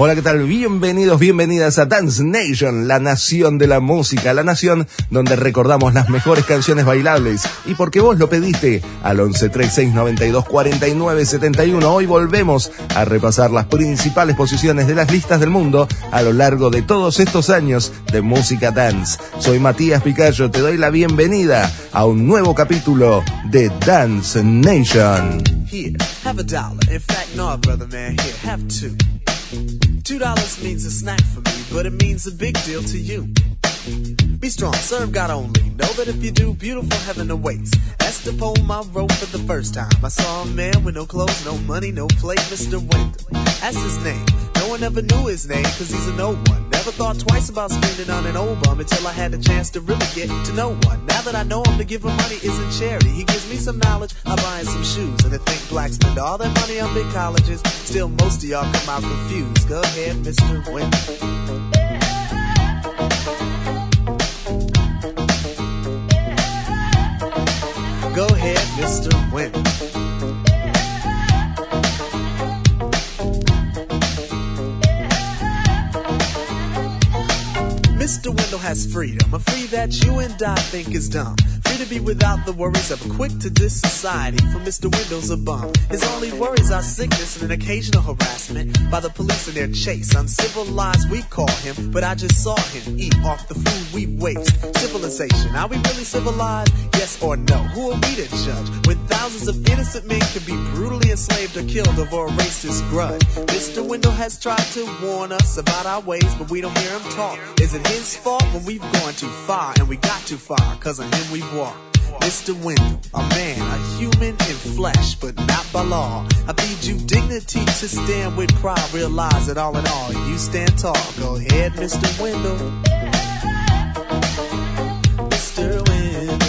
Hola, ¿qué tal? Bienvenidos, bienvenidas a Dance Nation, la nación de la música, la nación donde recordamos las mejores canciones bailables. Y porque vos lo pediste al 1136924971, hoy volvemos a repasar las principales posiciones de las listas del mundo a lo largo de todos estos años de música dance. Soy Matías Picayo, te doy la bienvenida a un nuevo capítulo de Dance Nation. Two dollars means a snack for me, but it means a big deal to you. Be strong, serve God only. Know that if you do, beautiful heaven awaits. That's the poem I wrote for the first time. I saw a man with no clothes, no money, no plate, Mr. Wendell. That's his name. No one ever knew his name, cause he's a no one. Never thought twice about spending on an old bum until I had the chance to really get to know one. Now that I know him, to give him money isn't charity. He gives me some knowledge, I buy him some shoes. And to think blacks spend all their money on big colleges, still most of y'all come out confused. Go ahead, Mr. Wendell. Go ahead, Mr. Wendell. Mr. Wendell has freedom, a free that you and I think is dumb. Free to be without the worries of a quick to this society. For Mr. Wendell's a bum. His only worries are sickness and an occasional harassment by the police in their chase. Uncivilized, we call him, but I just saw him eat off the food we waste. Civilization, are we really civilized? Yes or no? Who are we to judge? When thousands of innocent men can be brutally enslaved or killed over a racist grudge. Mr. Wendell has tried to warn us about our ways, but we don't hear him talk. Is it his fault when we've gone too far and we got too far? Cause of him we've walked. Mr. Wendell, a man, a human in flesh, but not by law. I bid you dignity to stand with pride. Realize that all in all, you stand tall. Go ahead, Mr. Wendell. Mr. Wendell,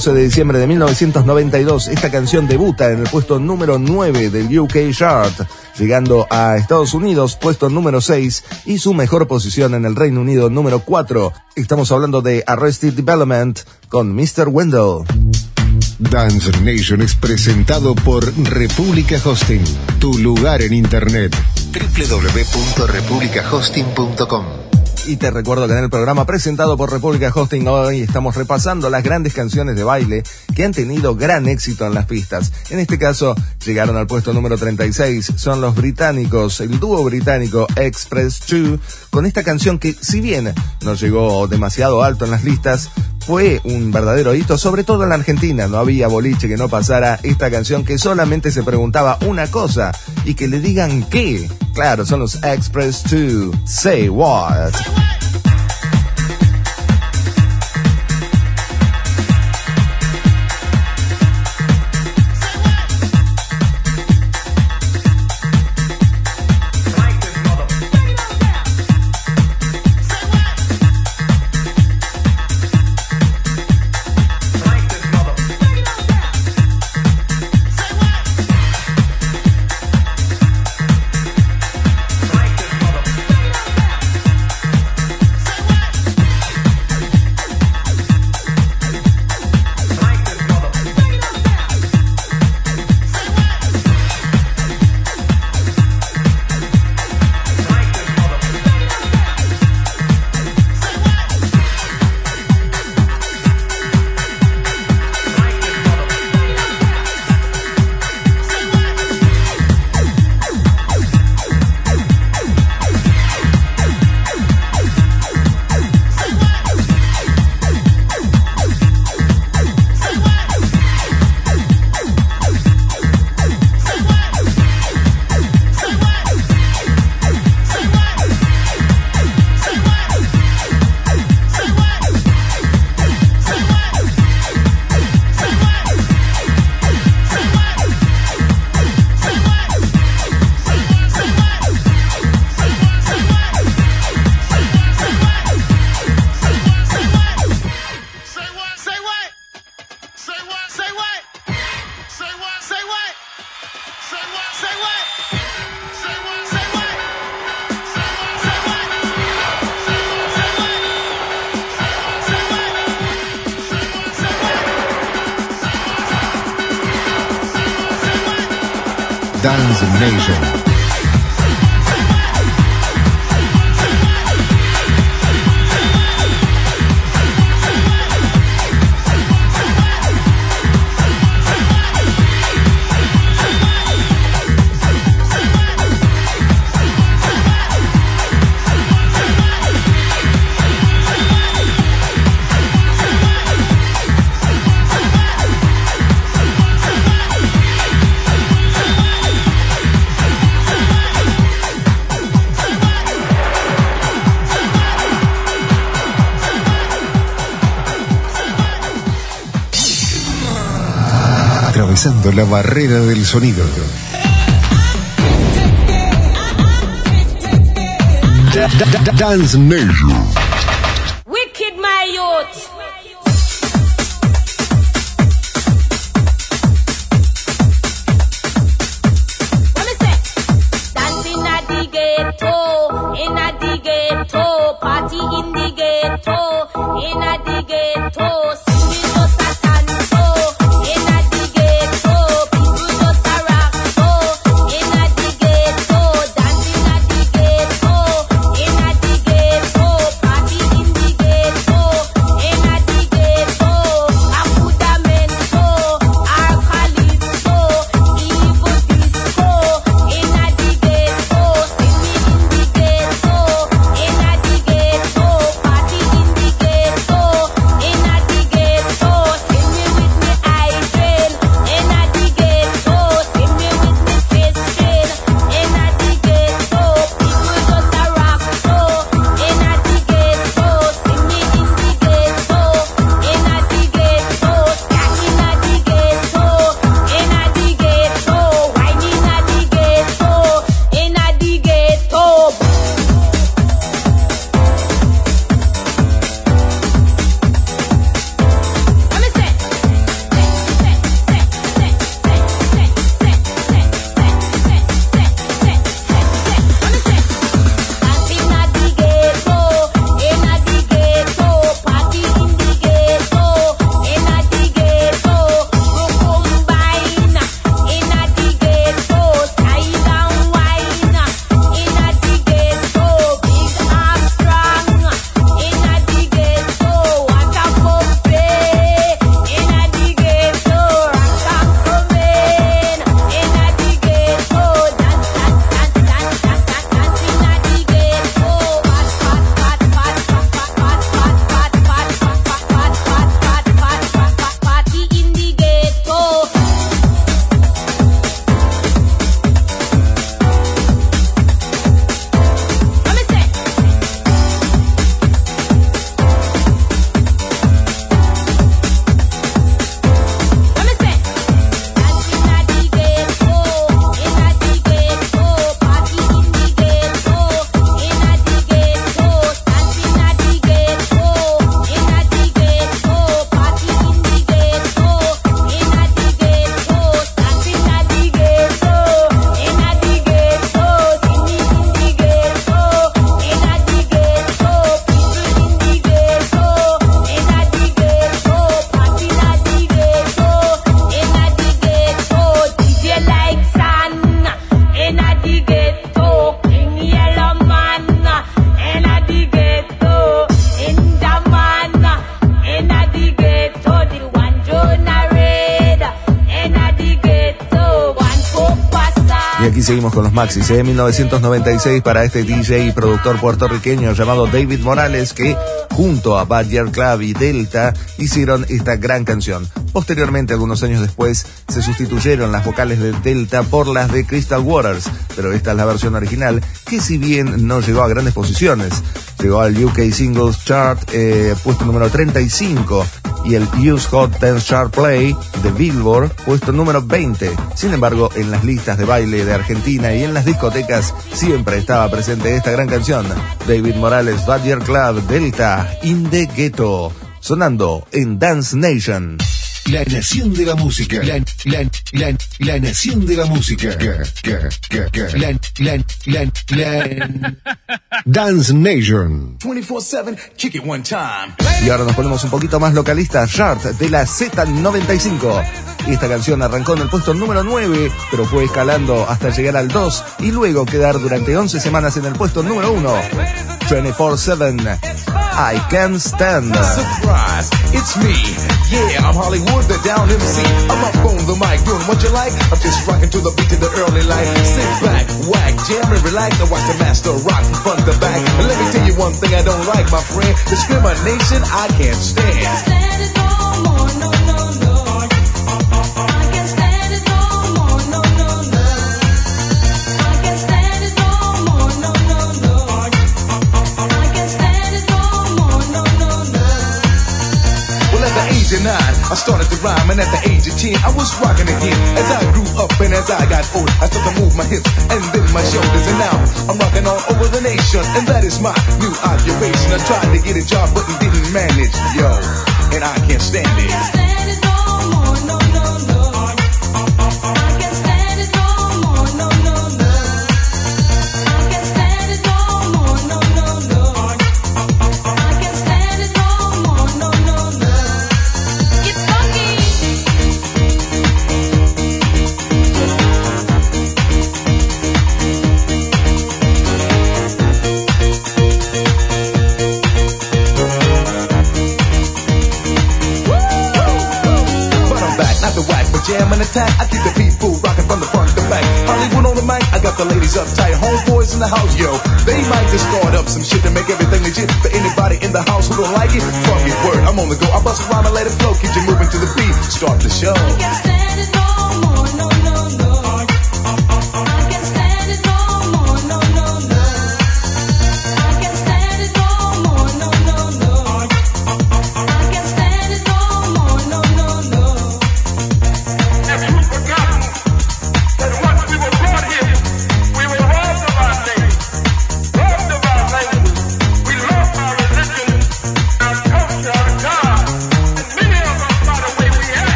12 de diciembre de 1992, esta canción debuta en el puesto número 9 del UK Chart, llegando a Estados Unidos, puesto número 6, y su mejor posición en el Reino Unido, número 4. Estamos hablando de Arrested Development con Mr. Wendell. Dance Nation es presentado por República Hosting, tu lugar en Internet. www.republicahosting.com Y te recuerdo que en el programa presentado por República Hosting hoy estamos repasando las grandes canciones de baile que han tenido gran éxito en las pistas. En este caso, llegaron al puesto número 36. Son los británicos, el dúo británico Express 2, con esta canción que, si bien no llegó demasiado alto en las listas, fue un verdadero hito, sobre todo en la Argentina. No había boliche que no pasara esta canción que solamente se preguntaba una cosa y que le digan qué. Claro, son los Express 2. Say what. La barrera del sonido. Da- da- da- Dance Nation. Wicked my youth. Maxis. En 1996 para este DJ y productor puertorriqueño llamado David Morales que junto a Badger Club y Delta hicieron esta gran canción. Posteriormente, algunos años después, se sustituyeron las vocales de Delta por las de Crystal Waters, pero esta es la versión original que si bien no llegó a grandes posiciones, llegó al UK Singles Chart eh, puesto número 35 y el Use Hot Dance Chart Play de Billboard puesto número 20. Sin embargo, en las listas de baile de Argentina y en las discotecas siempre estaba presente esta gran canción. David Morales, Badger Club, Delta, In the Ghetto, sonando en Dance Nation. La nación de la música. La, la, la, la nación de la música. La, la, la, la. Dance Nation. 24-7, kick it one time. Y ahora nos ponemos un poquito más localistas. Chart de la Z95. Esta canción arrancó en el puesto número 9, pero fue escalando hasta llegar al 2 y luego quedar durante 11 semanas en el puesto número 1. 24-7. I Can Stand. Surprise, it's me. Yeah, I'm Hollywood, the down MC. I'm up on the mic, doing what you like. I'm just rocking to the beat of the early light. Sit back, whack, jam and relax, and watch the master rock from front to back. And let me tell you one thing I don't like, my friend. Discrimination, I can't stand. Well, at the age of nine, I started to rhyme, and at the age of ten, I was rocking again. As I grew up and as I got older, I started to move my hips and then my shoulders, and now I'm rocking all over the nation, and that is my new occupation. I tried to get a job, but didn't manage, yo, and I can't stand it. Don't like it, fuck it, word. I'm on the go. I bust a rhyme and let it flow. Keep you moving to the beat. Start the show.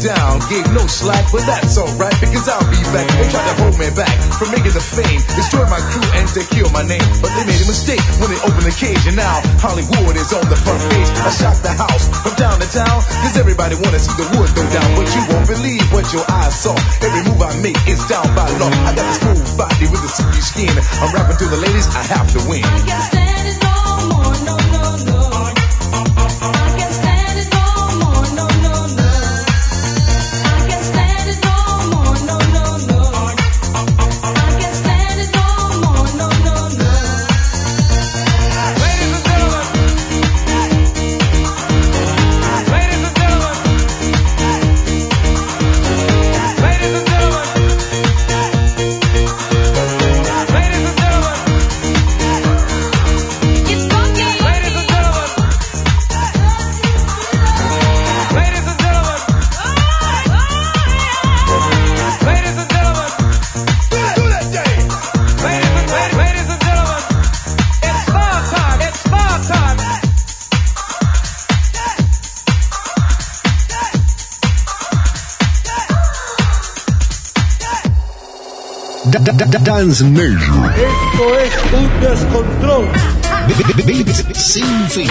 Down, gave no slack, but that's alright because I'll be back. They tried to hold me back from making the fame, destroy my crew and to kill my name. But they made a mistake when they opened the cage, and now Hollywood is on the front page. I shot the house from down to town, cause everybody wanna see the wood go down. But you won't believe what your eyes saw. Every move I make is down by law. I got this smooth body with a silky skin. I'm rapping to the ladies, I have to win. Ladies Dance Mail. Esto es un descontrol. Sin fin.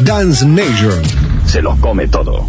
Dance Nation. Se los come todo.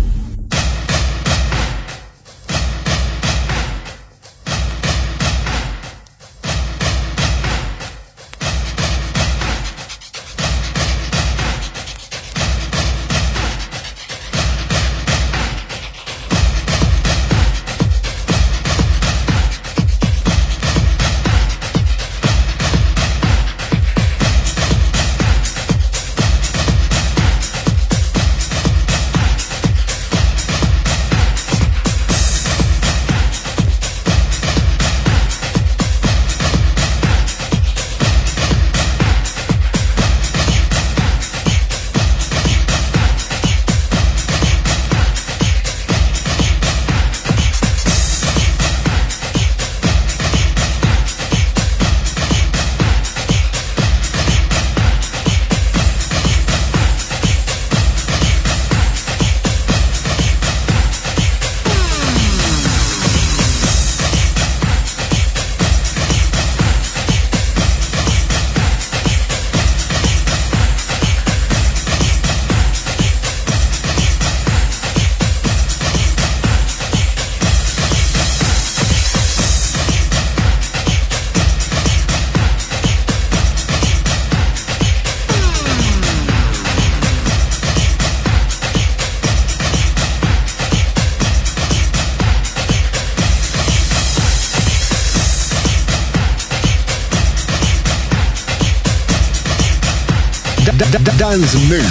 sounds new.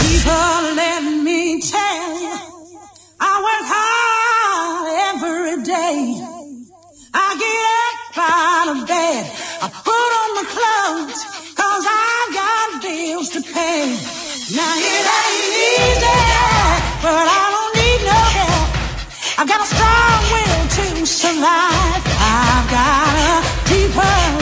People, let me tell you, I work hard every day. I get up out of bed, I put on my clothes, cause I've got bills to pay. Now it ain't easy, but I don't need no help. I've got a strong will to survive. I've got a deeper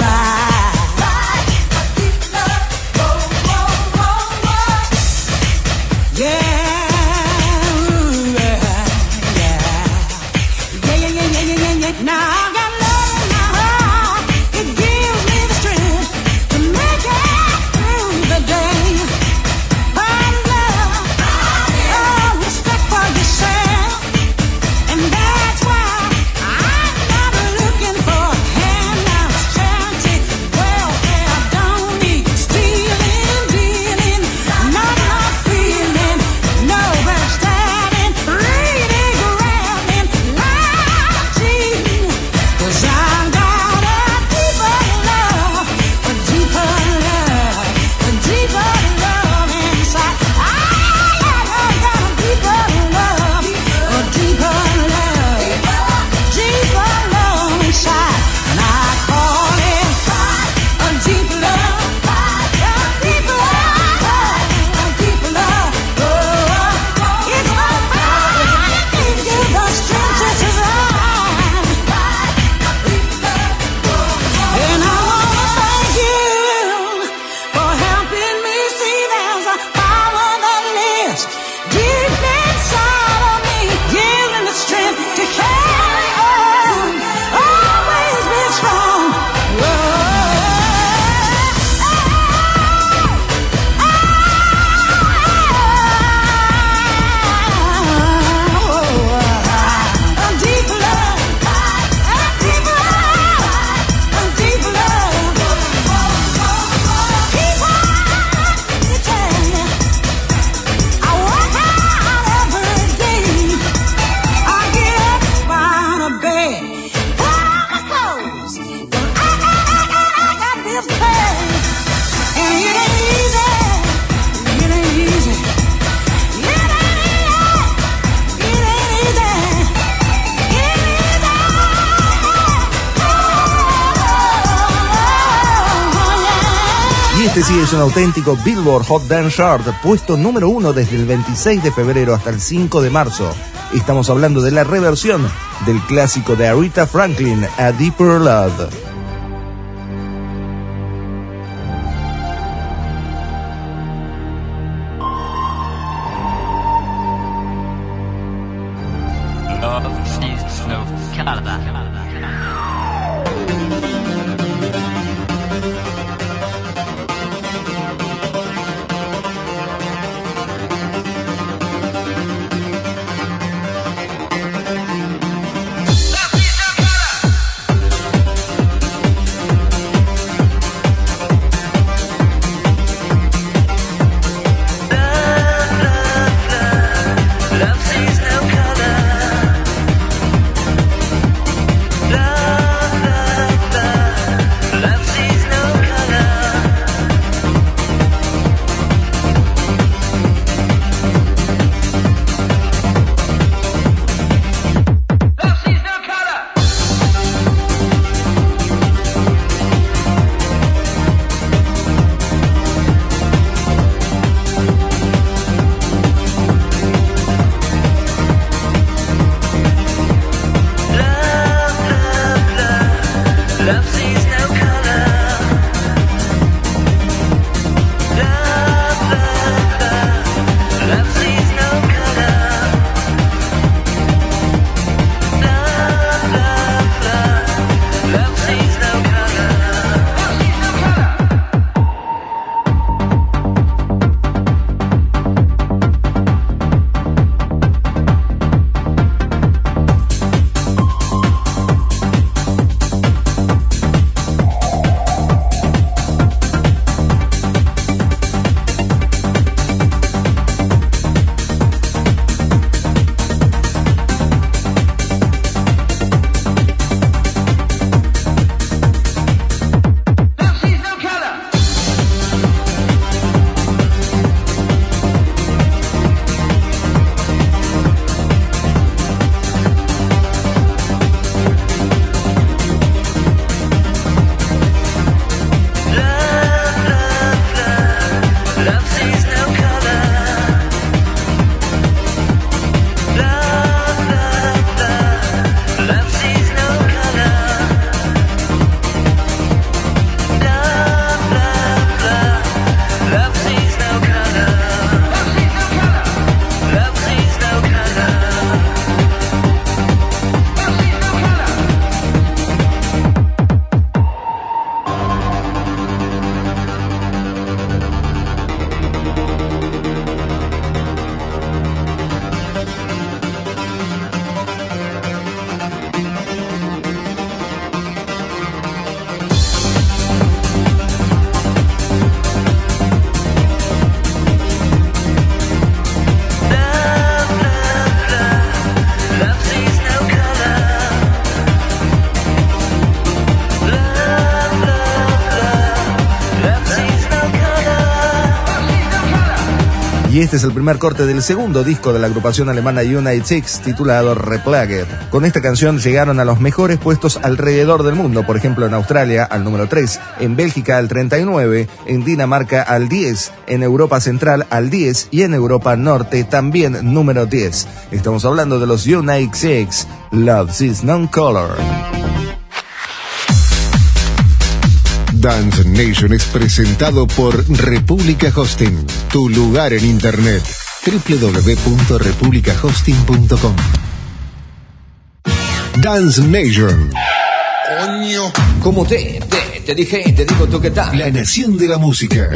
auténtico Billboard Hot Dance Chart, puesto número uno desde el 26 de febrero hasta el 5 de marzo. Estamos hablando de la reversión del clásico de Aretha Franklin, A Deeper Love. Este es el primer corte del segundo disco de la agrupación alemana United Six, titulado Replugged. Con esta canción llegaron a los mejores puestos alrededor del mundo, por ejemplo en Australia al número 3, en Bélgica al 39, en Dinamarca al 10, en Europa Central al 10 y en Europa Norte también número 10. Estamos hablando de los United Six, Love is Non-Color. Dance Nation es presentado por República Hosting, tu lugar en Internet. www.republicahosting.com Dance Nation, Coño. Como te, te, te dije, te digo tú qué tal. la nación de la música.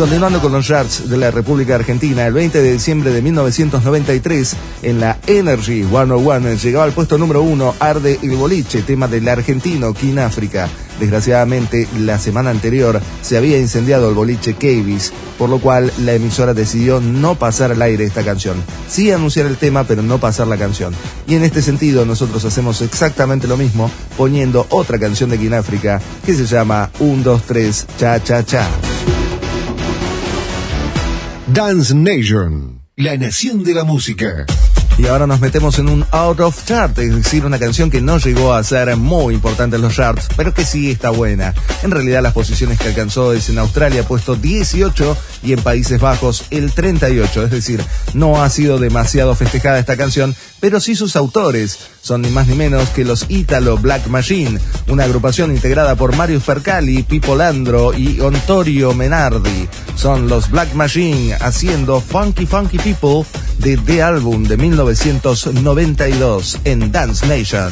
Continuando con los charts de la República Argentina, el 20 de diciembre de 1993, en la Energy 101 llegaba al puesto número uno Arde el Boliche, tema del argentino King África. Desgraciadamente, la semana anterior se había incendiado el boliche Cavis, por lo cual la emisora decidió no pasar al aire esta canción. Sí anunciar el tema, pero no pasar la canción. Y en este sentido, nosotros hacemos exactamente lo mismo, poniendo otra canción de King África que se llama 1, 2, 3, Cha Cha Cha. Dance Nation, la nación de la música. Y ahora nos metemos en un out of chart, es decir, una canción que no llegó a ser muy importante en los charts, pero que sí está buena. En realidad las posiciones que alcanzó es en Australia puesto 18 y en Países Bajos el 38, es decir, no ha sido demasiado festejada esta canción, pero sí sus autores son ni más ni menos que los Italo Black Machine, una agrupación integrada por Marius Percali, Pipo Landro y Ontorio Menardi. Son los Black Machine haciendo Funky Funky People de The Album de 1992 en Dance Nation.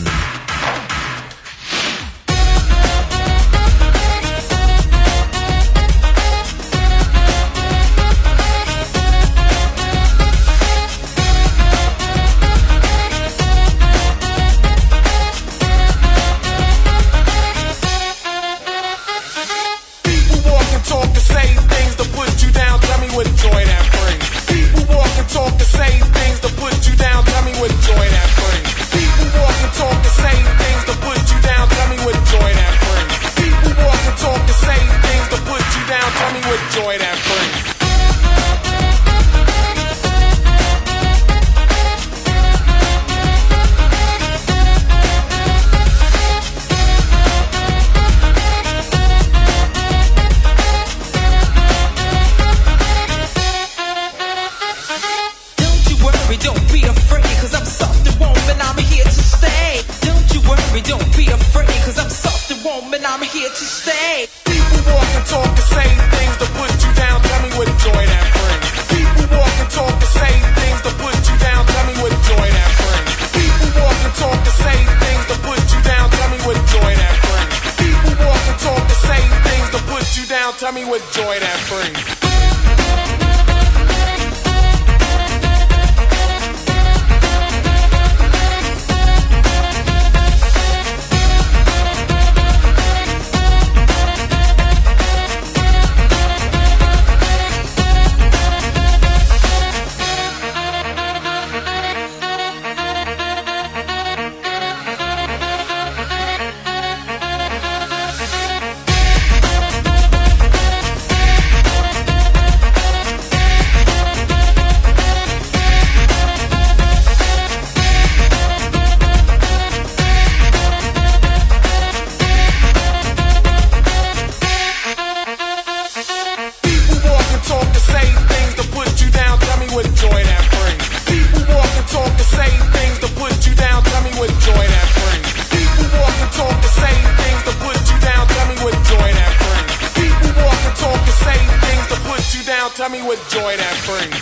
Joy that brings.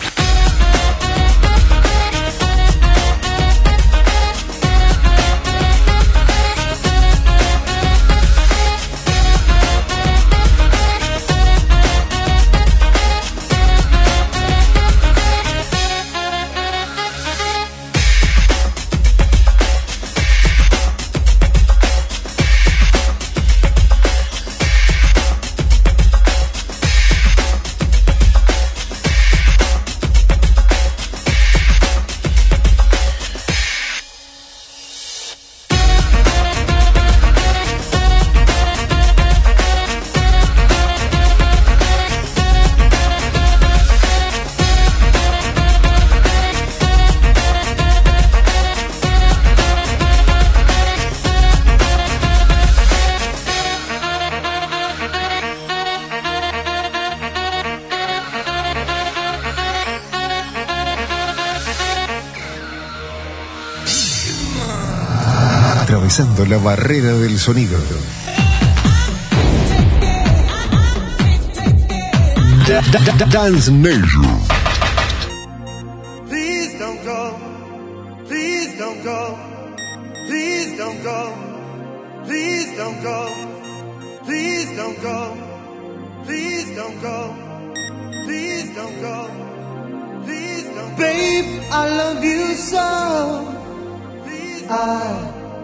la barrera del sonido. Dance Nation. Please don't go, please don't go, please don't go, please don't go, please don't go, please don't go, please don't go, please don't go. Babe, I love you so. Please I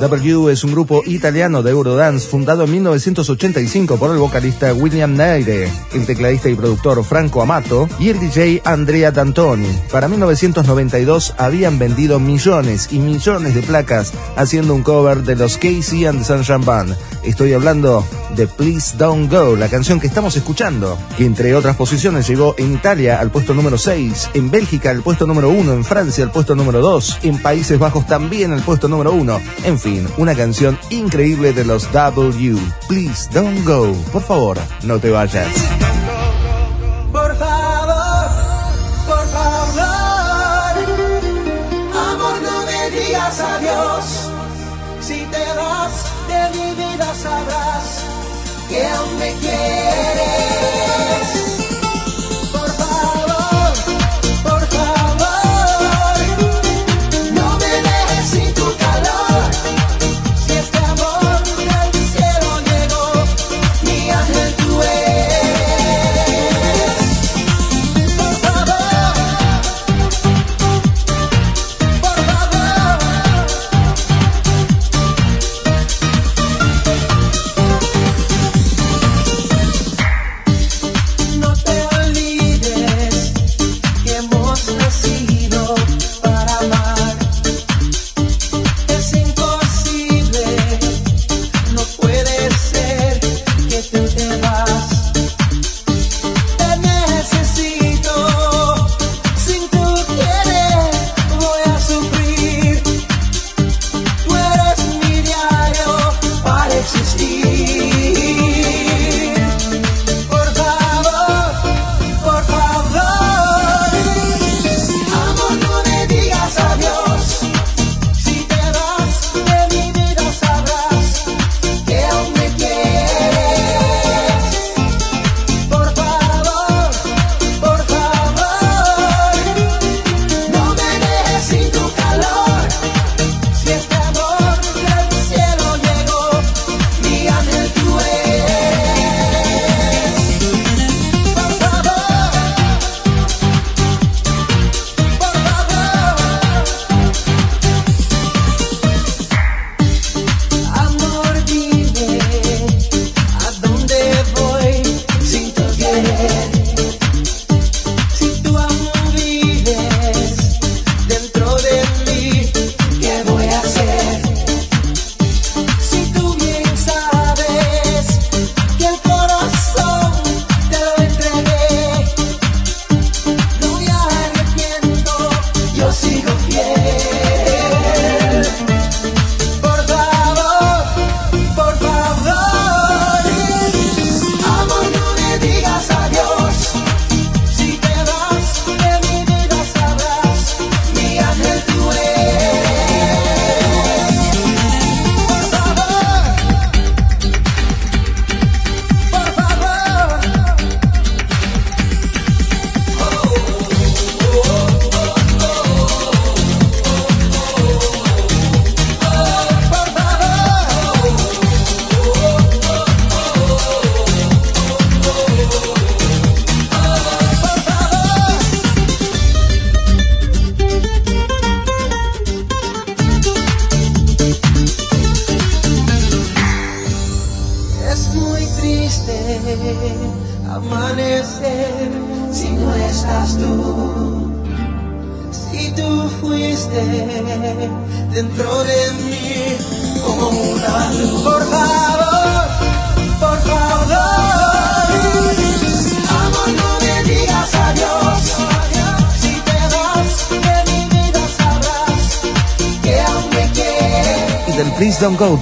W es un grupo italiano de Eurodance fundado en 1985 por el vocalista William Neire, el tecladista y productor Franco Amato y el DJ Andrea D'Antoni. Para 1992 habían vendido millones y millones de placas haciendo un cover de los Casey and the Sunshine Band. Estoy hablando de Please Don't Go, la canción que estamos escuchando, que entre otras posiciones llegó en Italia al puesto número 6, en Bélgica al puesto número 1, en Francia al puesto número 2, en Países Bajos también al puesto número 1. En fin, una canción increíble de los W. Please Don't Go. Por favor, no te vayas. Por favor, por favor, amor, no me digas adiós. Si te vas de mi vida, sabrás que aún me quieres.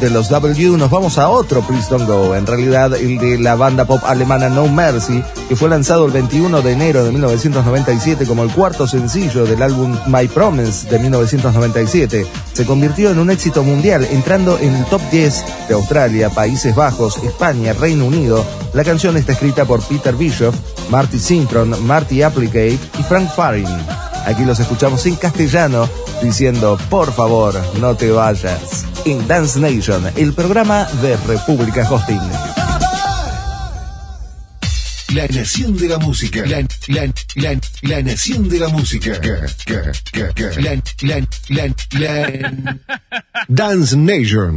De los W nos vamos a otro Please Don't Go, en realidad el de la banda pop alemana No Mercy, que fue lanzado el 21 de enero de 1997 como el cuarto sencillo del álbum My Promise de 1997. Se convirtió en un éxito mundial, entrando en el top 10 de Australia, Países Bajos, España, Reino Unido. La canción está escrita por Peter Bischoff, Marty Sintron, Marty Applegate y Frank Farin. Aquí los escuchamos en castellano diciendo, por favor, no te vayas. Dance Nation, el programa de República Hosting. La nación de la música. La, la, la, la nación de la música. La, la, la, la, Dance Nation.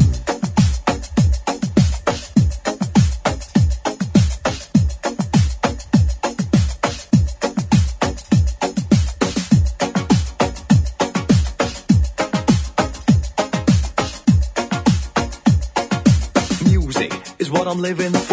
living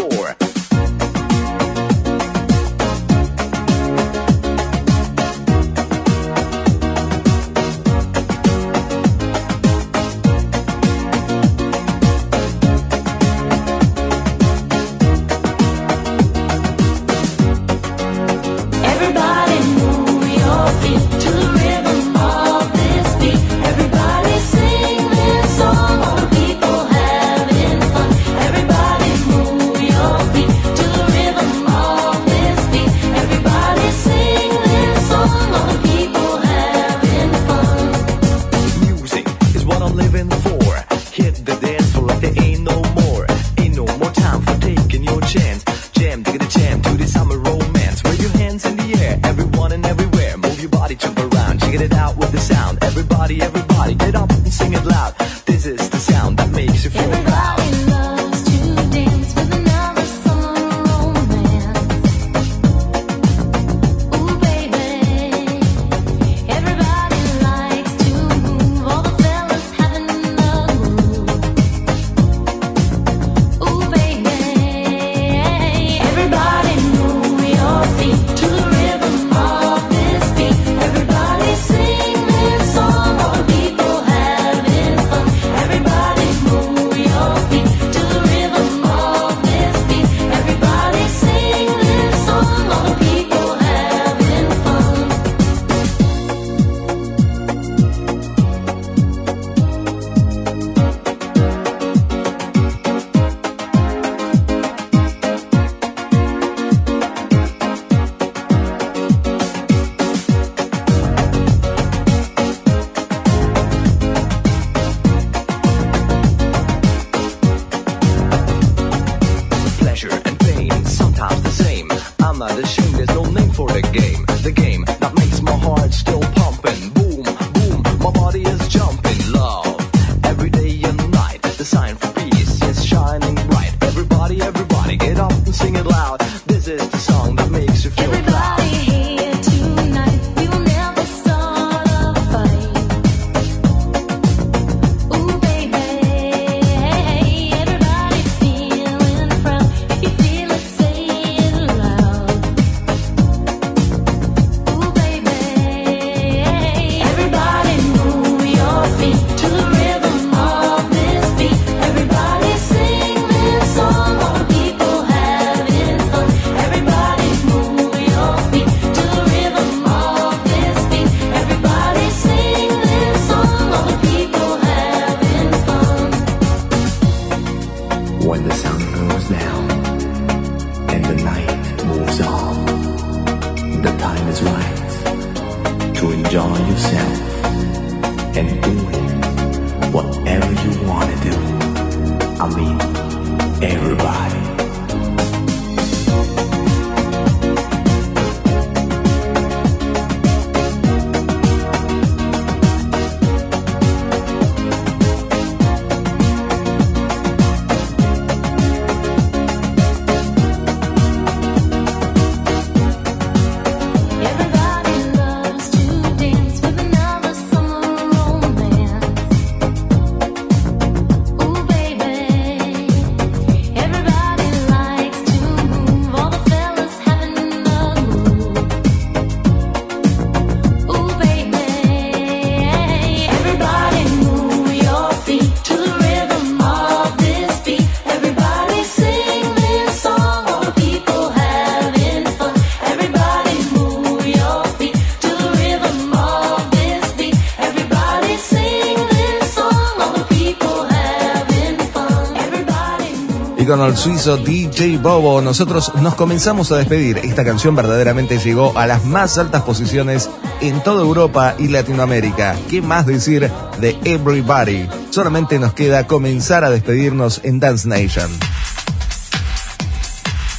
escucharon al suizo DJ Bobo, nosotros nos comenzamos a despedir. Esta canción verdaderamente llegó a las más altas posiciones en toda Europa y Latinoamérica. ¿Qué más decir de Everybody? Solamente nos queda comenzar a despedirnos en Dance Nation.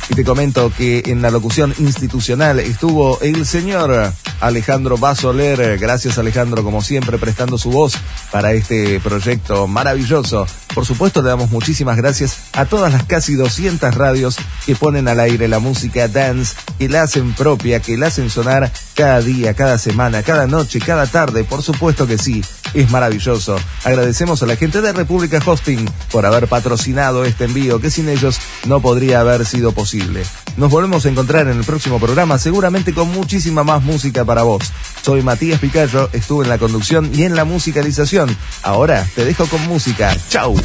Y te comento que en la locución institucional estuvo el señor Alejandro Basoler. Gracias Alejandro, como siempre, prestando su voz para este proyecto maravilloso por supuesto, le damos muchísimas gracias a todas las casi 200 radios que ponen al aire la música dance, que la hacen propia, que la hacen sonar cada día, cada semana, cada noche, cada tarde. Por supuesto que sí, es maravilloso. Agradecemos a la gente de República Hosting por haber patrocinado este envío, que sin ellos no podría haber sido posible. Nos volvemos a encontrar en el próximo programa, seguramente con muchísima más música para vos. Soy Matías Picayo, estuve en la conducción y en la musicalización. Ahora te dejo con música. ¡Chau!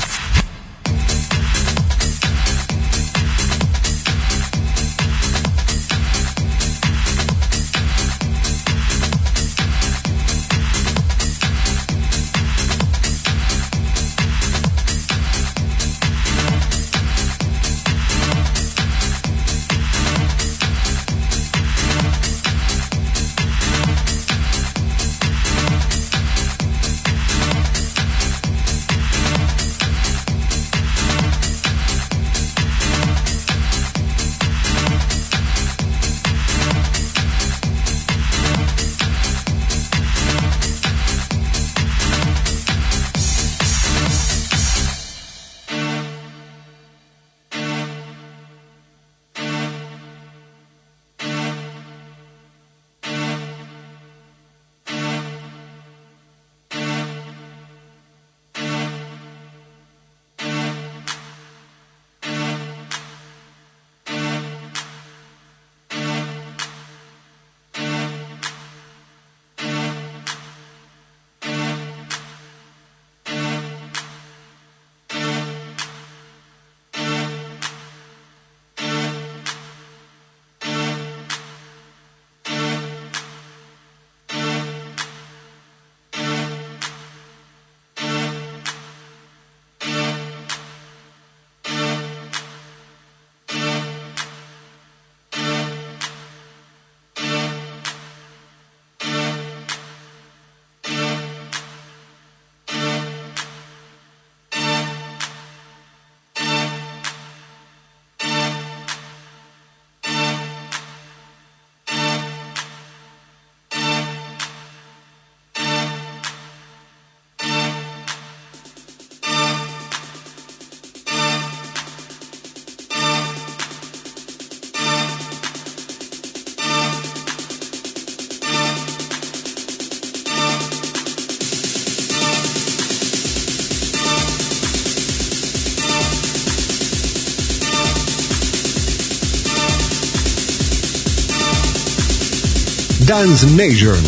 Dance Nation,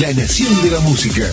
la nación de la música.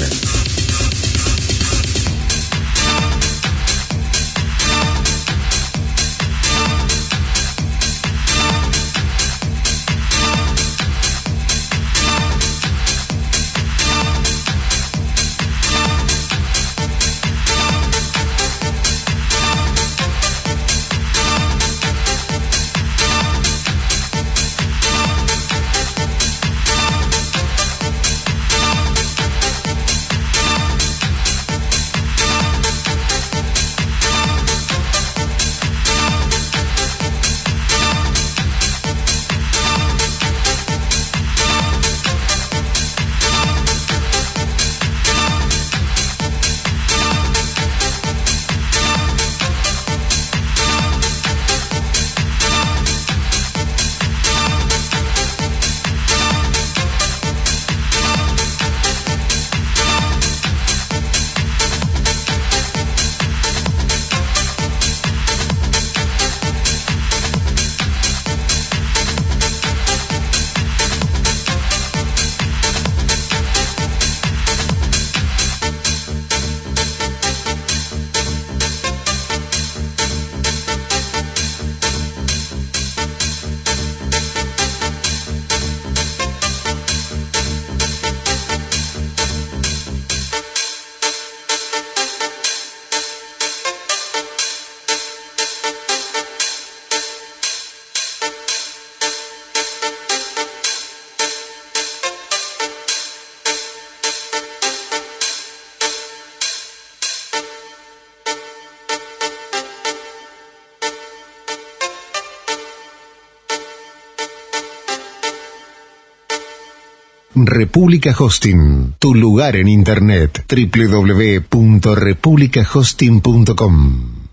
República Hosting, tu lugar en Internet. www.republicahosting.com